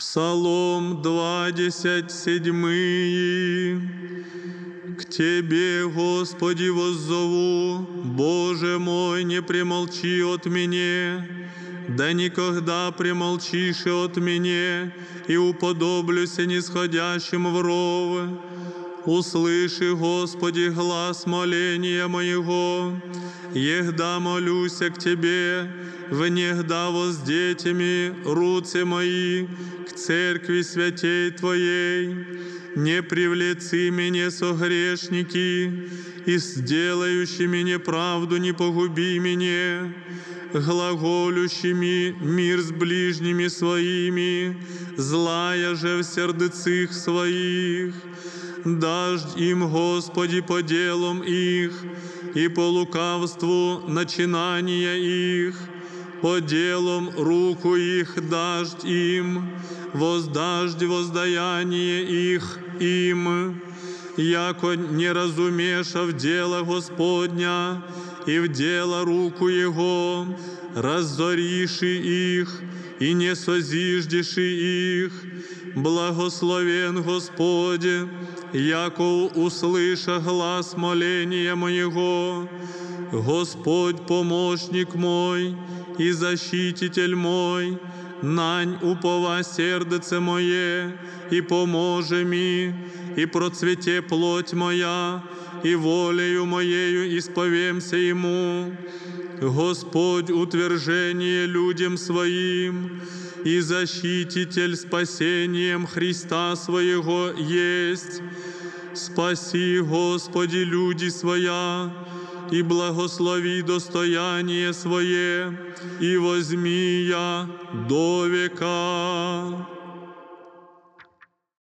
Псалом 27. К Тебе, Господи, воззову, Боже мой, не примолчи от меня, да никогда примолчишь от меня, и уподоблюся нисходящим в ров. Услыши, Господи, глаз моления моего, егда молюся к Тебе, внегда воздетями руцы мои к церкви святей Твоей. Не привлеци меня согрешники, и сделающими неправду не погуби меня, глаголющими мир с ближними своими, злая же в сердцах своих. Дождь им, Господи, по делам их, и по лукавству начинания их, по делам руку их дождь им, воздаждь воздаяние их им, яко не разумеша в дело Господня и в дело руку Его, разориши их и не созиждеши их, благословен Господь, яко услыша глаз моления моего, Господь помощник мой и защититель мой, нань упова сердце моє, і поможе ми, і процвіте плоть моя, і волею моєю ісповемся Ему. Господь утверждение людям своим, и защититель спасением Христа Своего есть. Спаси, Господи, люди своя, и благослови достояние свое, и возьми я до века.